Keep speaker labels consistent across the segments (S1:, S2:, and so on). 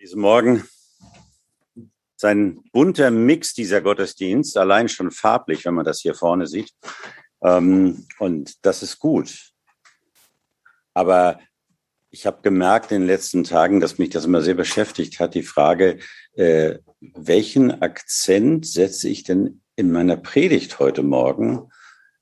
S1: Diesen Morgen sein bunter Mix dieser Gottesdienst, allein schon farblich, wenn man das hier vorne sieht. Ähm, und das ist gut. Aber ich habe gemerkt in den letzten Tagen, dass mich das immer sehr beschäftigt hat, die Frage, äh, welchen Akzent setze ich denn in meiner Predigt heute Morgen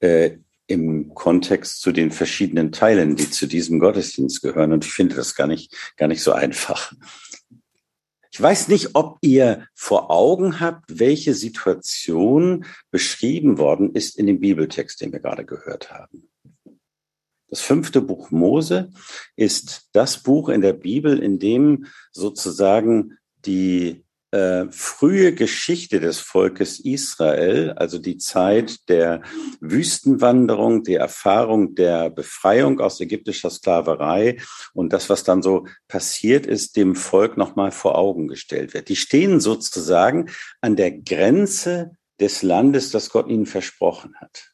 S1: äh, im Kontext zu den verschiedenen Teilen, die zu diesem Gottesdienst gehören. Und ich finde das gar nicht, gar nicht so einfach. Ich weiß nicht, ob ihr vor Augen habt, welche Situation beschrieben worden ist in dem Bibeltext, den wir gerade gehört haben. Das fünfte Buch Mose ist das Buch in der Bibel, in dem sozusagen die äh, frühe Geschichte des Volkes Israel, also die Zeit der Wüstenwanderung, die Erfahrung der Befreiung aus ägyptischer Sklaverei und das, was dann so passiert ist, dem Volk nochmal vor Augen gestellt wird. Die stehen sozusagen an der Grenze des Landes, das Gott ihnen versprochen hat.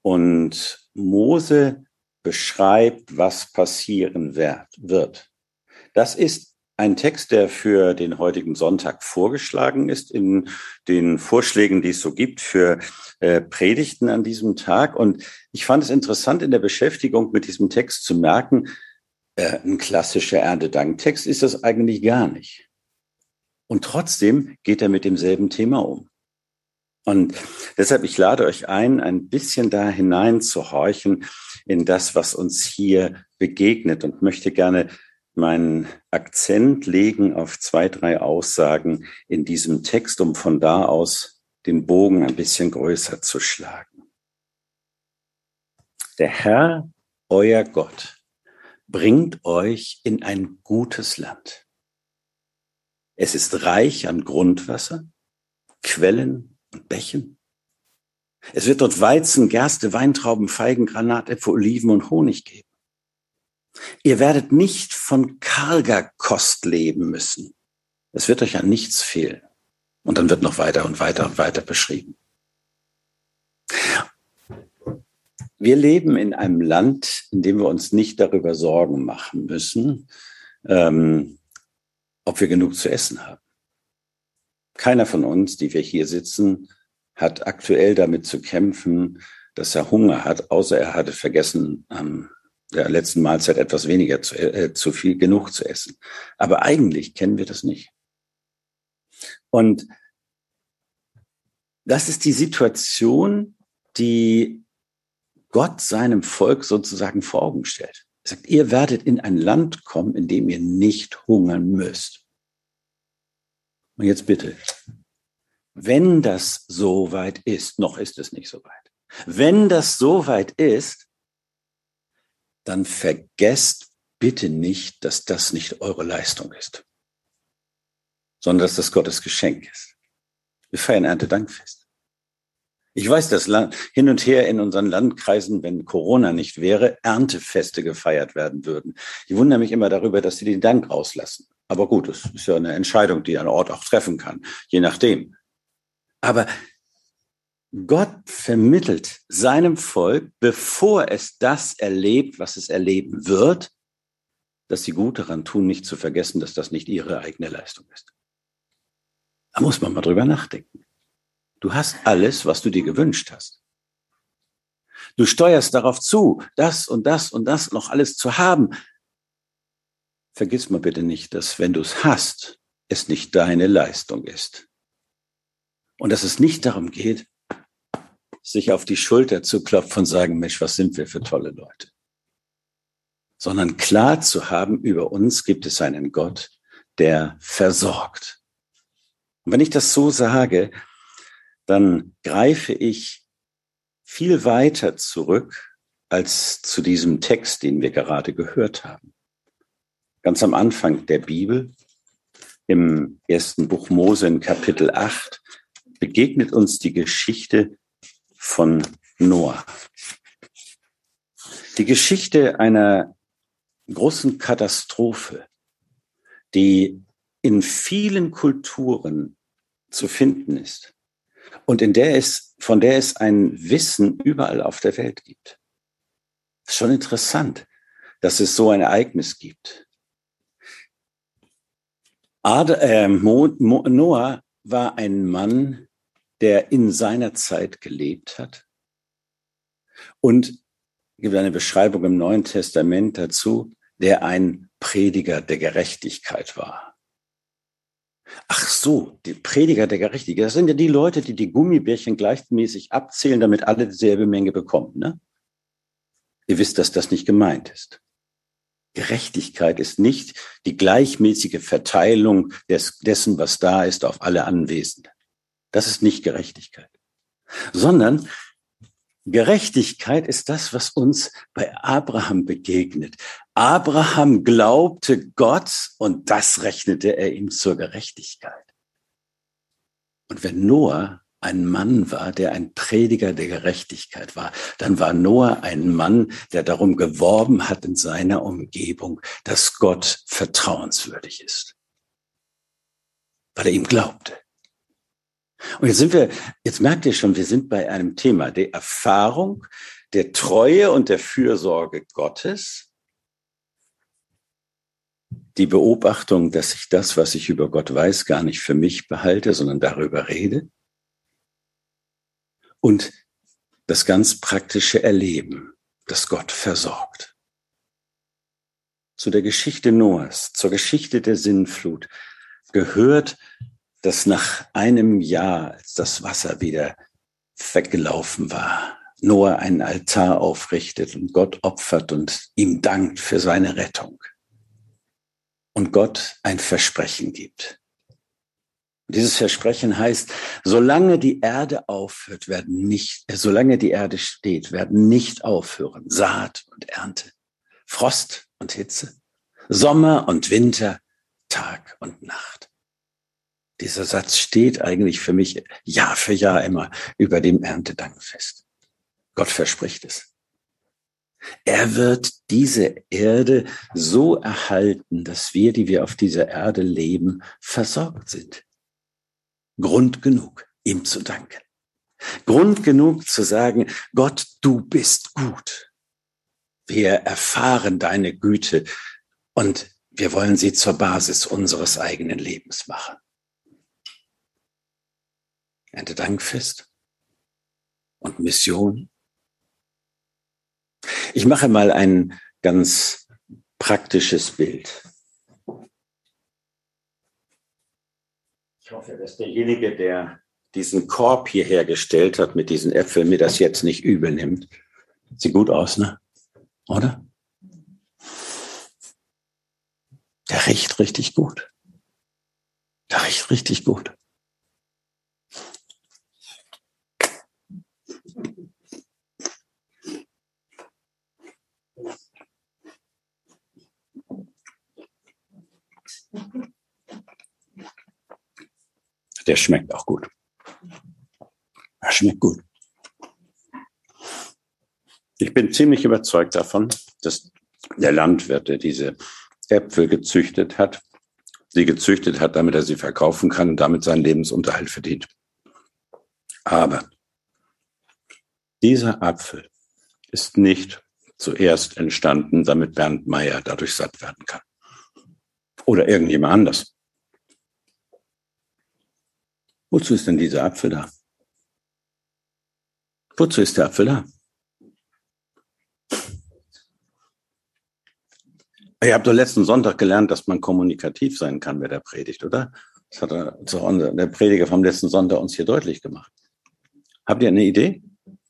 S1: Und Mose beschreibt, was passieren wird. Das ist ein Text, der für den heutigen Sonntag vorgeschlagen ist in den Vorschlägen, die es so gibt für äh, Predigten an diesem Tag. Und ich fand es interessant in der Beschäftigung mit diesem Text zu merken, äh, ein klassischer Erntedanktext ist das eigentlich gar nicht. Und trotzdem geht er mit demselben Thema um. Und deshalb, ich lade euch ein, ein bisschen da hinein zu horchen in das, was uns hier begegnet und möchte gerne meinen Akzent legen auf zwei, drei Aussagen in diesem Text, um von da aus den Bogen ein bisschen größer zu schlagen. Der Herr, euer Gott, bringt euch in ein gutes Land. Es ist reich an Grundwasser, Quellen und Bächen. Es wird dort Weizen, Gerste, Weintrauben, Feigen, Granatäpfel, Oliven und Honig geben. Ihr werdet nicht von karger Kost leben müssen. Es wird euch an nichts fehlen. Und dann wird noch weiter und weiter und weiter beschrieben. Wir leben in einem Land, in dem wir uns nicht darüber Sorgen machen müssen, ähm, ob wir genug zu essen haben. Keiner von uns, die wir hier sitzen, hat aktuell damit zu kämpfen, dass er Hunger hat, außer er hatte vergessen, am der letzten Mahlzeit etwas weniger zu, äh, zu viel, genug zu essen. Aber eigentlich kennen wir das nicht. Und das ist die Situation, die Gott seinem Volk sozusagen vor Augen stellt. Er sagt, ihr werdet in ein Land kommen, in dem ihr nicht hungern müsst. Und jetzt bitte, wenn das so weit ist, noch ist es nicht so weit. Wenn das so weit ist, dann vergesst bitte nicht, dass das nicht eure Leistung ist, sondern dass das Gottes Geschenk ist. Wir feiern Erntedankfest. Ich weiß, dass hin und her in unseren Landkreisen, wenn Corona nicht wäre, Erntefeste gefeiert werden würden. Ich wundere mich immer darüber, dass sie den Dank rauslassen. Aber gut, es ist ja eine Entscheidung, die ein Ort auch treffen kann, je nachdem. Aber Gott vermittelt seinem Volk, bevor es das erlebt, was es erleben wird, dass sie gut daran tun, nicht zu vergessen, dass das nicht ihre eigene Leistung ist. Da muss man mal drüber nachdenken. Du hast alles, was du dir gewünscht hast. Du steuerst darauf zu, das und das und das noch alles zu haben. Vergiss mal bitte nicht, dass wenn du es hast, es nicht deine Leistung ist. Und dass es nicht darum geht, sich auf die Schulter zu klopfen und sagen, Mensch, was sind wir für tolle Leute. Sondern klar zu haben, über uns gibt es einen Gott, der versorgt. Und wenn ich das so sage, dann greife ich viel weiter zurück als zu diesem Text, den wir gerade gehört haben. Ganz am Anfang der Bibel, im ersten Buch Mose in Kapitel 8, begegnet uns die Geschichte von Noah. Die Geschichte einer großen Katastrophe, die in vielen Kulturen zu finden ist und in der es, von der es ein Wissen überall auf der Welt gibt. ist schon interessant, dass es so ein Ereignis gibt. Ad, äh, Noah war ein Mann, der in seiner Zeit gelebt hat. Und gibt eine Beschreibung im Neuen Testament dazu, der ein Prediger der Gerechtigkeit war. Ach so, die Prediger der Gerechtigkeit, das sind ja die Leute, die die Gummibärchen gleichmäßig abzählen, damit alle dieselbe Menge bekommen. Ne? Ihr wisst, dass das nicht gemeint ist. Gerechtigkeit ist nicht die gleichmäßige Verteilung des, dessen, was da ist, auf alle Anwesenden. Das ist nicht Gerechtigkeit. Sondern Gerechtigkeit ist das, was uns bei Abraham begegnet. Abraham glaubte Gott und das rechnete er ihm zur Gerechtigkeit. Und wenn Noah ein Mann war, der ein Prediger der Gerechtigkeit war, dann war Noah ein Mann, der darum geworben hat in seiner Umgebung, dass Gott vertrauenswürdig ist, weil er ihm glaubte. Und jetzt sind wir, jetzt merkt ihr schon, wir sind bei einem Thema der Erfahrung, der Treue und der Fürsorge Gottes, die Beobachtung, dass ich das, was ich über Gott weiß, gar nicht für mich behalte, sondern darüber rede und das ganz praktische Erleben, das Gott versorgt. Zu der Geschichte Noahs, zur Geschichte der Sinnflut gehört, dass nach einem Jahr, als das Wasser wieder weggelaufen war, Noah einen Altar aufrichtet und Gott opfert und ihm dankt für seine Rettung. Und Gott ein Versprechen gibt. Dieses Versprechen heißt, solange die Erde aufhört, werden nicht, äh, solange die Erde steht, werden nicht aufhören Saat und Ernte, Frost und Hitze, Sommer und Winter, Tag und Nacht. Dieser Satz steht eigentlich für mich Jahr für Jahr immer über dem Erntedankfest. Gott verspricht es. Er wird diese Erde so erhalten, dass wir, die wir auf dieser Erde leben, versorgt sind. Grund genug, ihm zu danken. Grund genug zu sagen, Gott, du bist gut. Wir erfahren deine Güte und wir wollen sie zur Basis unseres eigenen Lebens machen. Erntedankfest und Mission. Ich mache mal ein ganz praktisches Bild. Ich hoffe, dass derjenige, der diesen Korb hier hergestellt hat mit diesen Äpfeln, mir das jetzt nicht übel nimmt. Sieht gut aus, ne? Oder? Der riecht richtig gut. Der riecht richtig gut. Der schmeckt auch gut. Er schmeckt gut. Ich bin ziemlich überzeugt davon, dass der Landwirt, der diese Äpfel gezüchtet hat, sie gezüchtet hat, damit er sie verkaufen kann und damit seinen Lebensunterhalt verdient. Aber dieser Apfel ist nicht zuerst entstanden, damit Bernd Meyer dadurch satt werden kann. Oder irgendjemand anders. Wozu ist denn dieser Apfel da? Wozu ist der Apfel da? Ihr habt doch letzten Sonntag gelernt, dass man kommunikativ sein kann bei der Predigt, oder? Das hat der Prediger vom letzten Sonntag uns hier deutlich gemacht. Habt ihr eine Idee?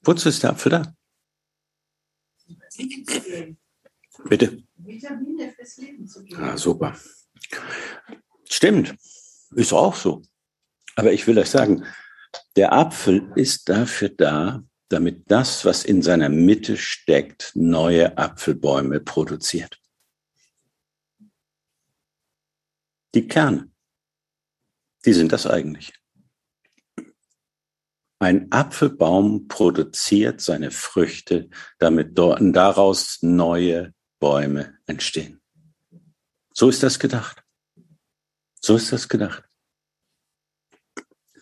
S1: Wozu ist der Apfel da? Bitte? Vitamine fürs Leben zu geben. Ah, super. Stimmt. Ist auch so. Aber ich will euch sagen, der Apfel ist dafür da, damit das, was in seiner Mitte steckt, neue Apfelbäume produziert. Die Kerne, die sind das eigentlich. Ein Apfelbaum produziert seine Früchte, damit daraus neue Bäume entstehen. So ist das gedacht. So ist das gedacht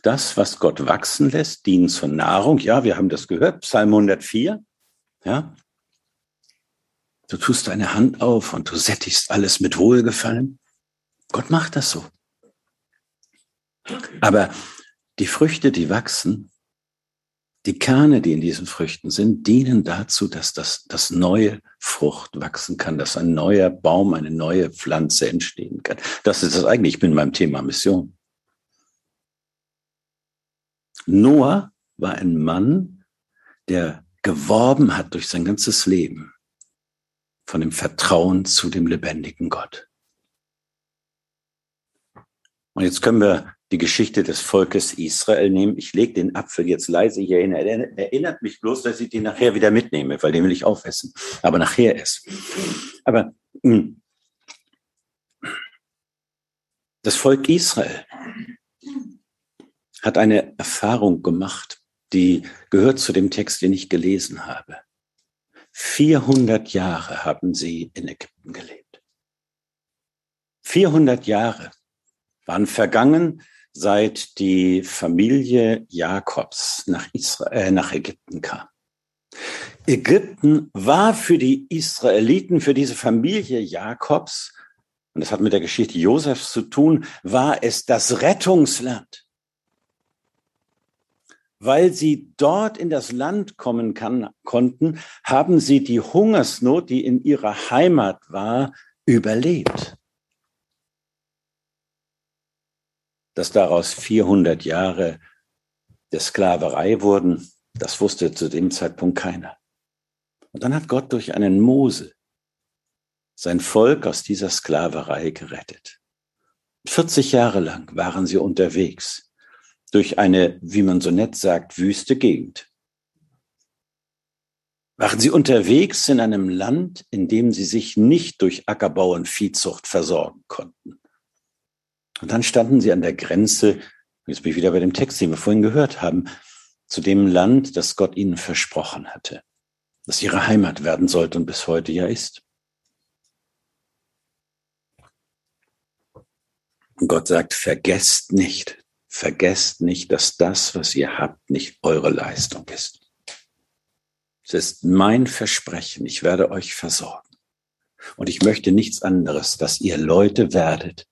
S1: das, was Gott wachsen lässt, dient zur Nahrung. Ja, wir haben das gehört, Psalm 104. Ja. Du tust deine Hand auf und du sättigst alles mit Wohlgefallen. Gott macht das so. Aber die Früchte, die wachsen, die Kerne, die in diesen Früchten sind, dienen dazu, dass das, das neue Frucht wachsen kann, dass ein neuer Baum, eine neue Pflanze entstehen kann. Das ist das eigentlich. Ich bin beim Thema Mission. Noah war ein Mann, der geworben hat durch sein ganzes Leben von dem Vertrauen zu dem lebendigen Gott. Und jetzt können wir die Geschichte des Volkes Israel nehmen. Ich lege den Apfel jetzt leise hier hin. Er erinnert mich bloß, dass ich den nachher wieder mitnehme, weil den will ich aufessen. Aber nachher erst. Aber hm, das Volk Israel hat eine Erfahrung gemacht, die gehört zu dem Text, den ich gelesen habe. 400 Jahre haben sie in Ägypten gelebt. 400 Jahre waren vergangen, seit die Familie Jakobs nach, Israel, äh, nach Ägypten kam. Ägypten war für die Israeliten, für diese Familie Jakobs, und das hat mit der Geschichte Josefs zu tun, war es das Rettungsland. Weil sie dort in das Land kommen kann, konnten, haben sie die Hungersnot, die in ihrer Heimat war, überlebt. dass daraus 400 Jahre der Sklaverei wurden, das wusste zu dem Zeitpunkt keiner. Und dann hat Gott durch einen Mose sein Volk aus dieser Sklaverei gerettet. 40 Jahre lang waren sie unterwegs durch eine, wie man so nett sagt, wüste Gegend. Waren sie unterwegs in einem Land, in dem sie sich nicht durch Ackerbau und Viehzucht versorgen konnten. Und dann standen sie an der Grenze, jetzt bin ich wieder bei dem Text, den wir vorhin gehört haben, zu dem Land, das Gott ihnen versprochen hatte, das ihre Heimat werden sollte und bis heute ja ist. Und Gott sagt, vergesst nicht, vergesst nicht, dass das, was ihr habt, nicht eure Leistung ist. Es ist mein Versprechen, ich werde euch versorgen. Und ich möchte nichts anderes, dass ihr Leute werdet,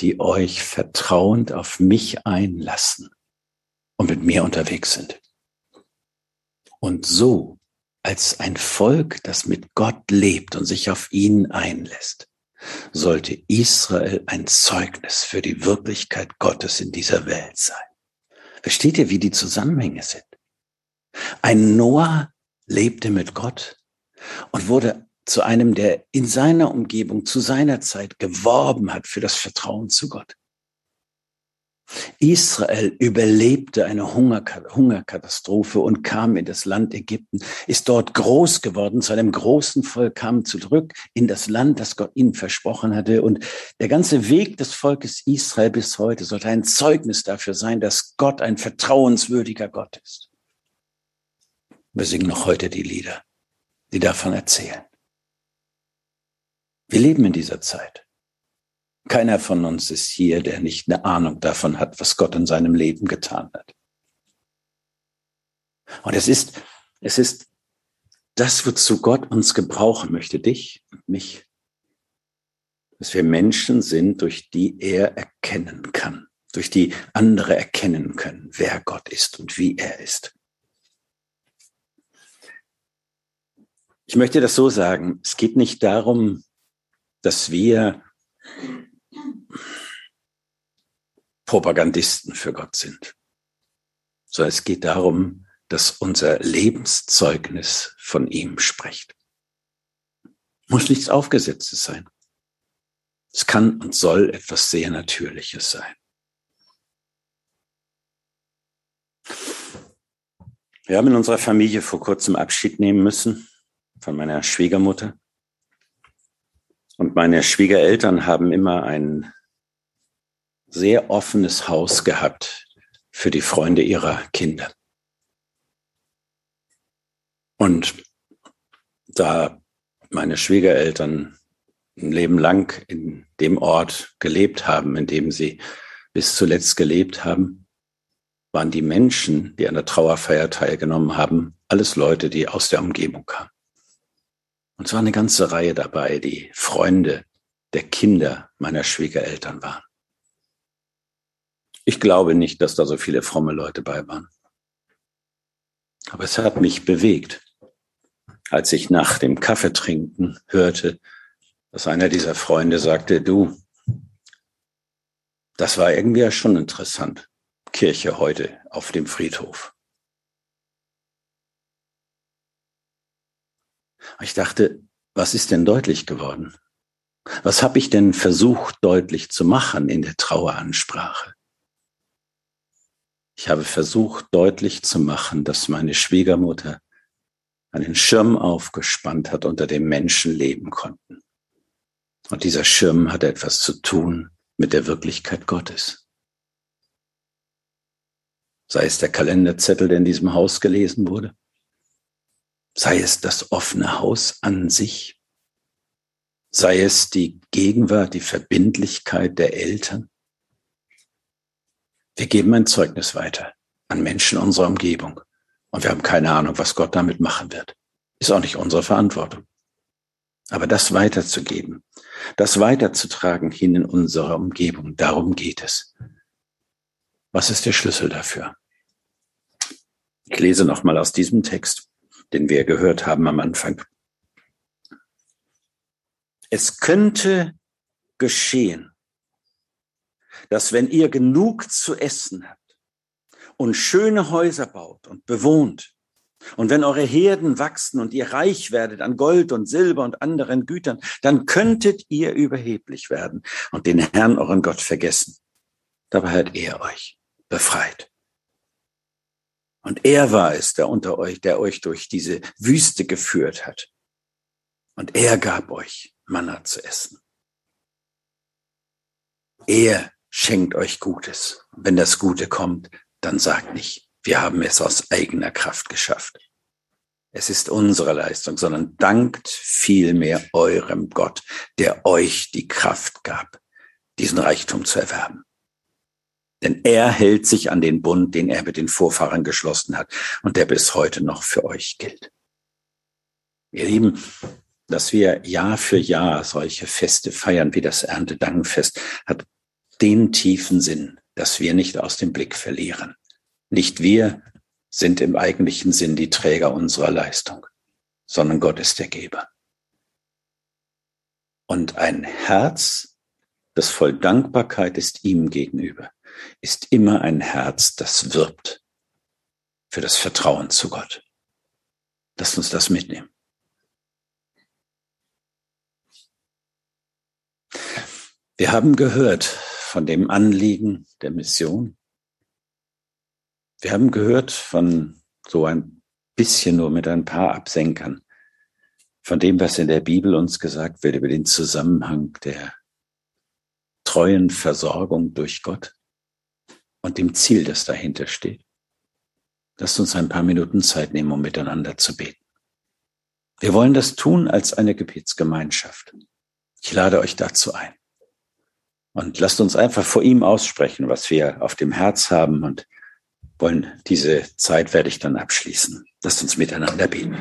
S1: die euch vertrauend auf mich einlassen und mit mir unterwegs sind. Und so, als ein Volk, das mit Gott lebt und sich auf ihn einlässt, sollte Israel ein Zeugnis für die Wirklichkeit Gottes in dieser Welt sein. Versteht ihr, wie die Zusammenhänge sind? Ein Noah lebte mit Gott und wurde zu einem, der in seiner Umgebung, zu seiner Zeit geworben hat für das Vertrauen zu Gott. Israel überlebte eine Hungerkatastrophe und kam in das Land Ägypten, ist dort groß geworden, zu einem großen Volk, kam zurück in das Land, das Gott ihnen versprochen hatte. Und der ganze Weg des Volkes Israel bis heute sollte ein Zeugnis dafür sein, dass Gott ein vertrauenswürdiger Gott ist. Wir singen noch heute die Lieder, die davon erzählen. Wir leben in dieser Zeit. Keiner von uns ist hier, der nicht eine Ahnung davon hat, was Gott in seinem Leben getan hat. Und es ist, es ist das, wozu Gott uns gebrauchen möchte, dich und mich. Dass wir Menschen sind, durch die er erkennen kann, durch die andere erkennen können, wer Gott ist und wie er ist. Ich möchte das so sagen, es geht nicht darum, dass wir Propagandisten für Gott sind, sondern es geht darum, dass unser Lebenszeugnis von ihm spricht. Muss nichts Aufgesetztes sein. Es kann und soll etwas sehr Natürliches sein. Wir haben in unserer Familie vor kurzem Abschied nehmen müssen von meiner Schwiegermutter. Und meine Schwiegereltern haben immer ein sehr offenes Haus gehabt für die Freunde ihrer Kinder. Und da meine Schwiegereltern ein Leben lang in dem Ort gelebt haben, in dem sie bis zuletzt gelebt haben, waren die Menschen, die an der Trauerfeier teilgenommen haben, alles Leute, die aus der Umgebung kamen. Und zwar eine ganze Reihe dabei, die Freunde der Kinder meiner Schwiegereltern waren. Ich glaube nicht, dass da so viele fromme Leute bei waren. Aber es hat mich bewegt, als ich nach dem Kaffeetrinken hörte, dass einer dieser Freunde sagte, du, das war irgendwie ja schon interessant. Kirche heute auf dem Friedhof. Ich dachte, was ist denn deutlich geworden? Was habe ich denn versucht deutlich zu machen in der Traueransprache? Ich habe versucht deutlich zu machen, dass meine Schwiegermutter einen Schirm aufgespannt hat, unter dem Menschen leben konnten. Und dieser Schirm hat etwas zu tun mit der Wirklichkeit Gottes. Sei es der Kalenderzettel, der in diesem Haus gelesen wurde, sei es das offene Haus an sich, sei es die Gegenwart, die Verbindlichkeit der Eltern. Wir geben ein Zeugnis weiter an Menschen unserer Umgebung und wir haben keine Ahnung, was Gott damit machen wird. Ist auch nicht unsere Verantwortung. Aber das weiterzugeben, das weiterzutragen hin in unsere Umgebung, darum geht es. Was ist der Schlüssel dafür? Ich lese nochmal aus diesem Text, den wir gehört haben am Anfang. Es könnte geschehen, dass wenn ihr genug zu essen habt und schöne Häuser baut und bewohnt, und wenn eure Herden wachsen und ihr reich werdet an Gold und Silber und anderen Gütern, dann könntet ihr überheblich werden und den Herrn, euren Gott, vergessen. Dabei hat er euch befreit. Und er war es, der unter euch, der euch durch diese Wüste geführt hat. Und er gab euch Manna zu essen. Er schenkt euch Gutes. Wenn das Gute kommt, dann sagt nicht, wir haben es aus eigener Kraft geschafft. Es ist unsere Leistung, sondern dankt vielmehr eurem Gott, der euch die Kraft gab, diesen Reichtum zu erwerben. Denn er hält sich an den Bund, den er mit den Vorfahren geschlossen hat und der bis heute noch für euch gilt. Ihr Lieben, dass wir Jahr für Jahr solche Feste feiern wie das Erntedankfest, hat den tiefen Sinn, dass wir nicht aus dem Blick verlieren. Nicht wir sind im eigentlichen Sinn die Träger unserer Leistung, sondern Gott ist der Geber. Und ein Herz, das voll Dankbarkeit ist ihm gegenüber, ist immer ein Herz, das wirbt für das Vertrauen zu Gott. Lasst uns das mitnehmen. Wir haben gehört von dem Anliegen der Mission, wir haben gehört von so ein bisschen nur mit ein paar Absenkern, von dem, was in der Bibel uns gesagt wird über den Zusammenhang der treuen Versorgung durch Gott und dem Ziel, das dahinter steht. Lasst uns ein paar Minuten Zeit nehmen, um miteinander zu beten. Wir wollen das tun als eine Gebetsgemeinschaft. Ich lade euch dazu ein. Und lasst uns einfach vor ihm aussprechen, was wir auf dem Herz haben und wollen diese Zeit werde ich dann abschließen. Lasst uns miteinander beten.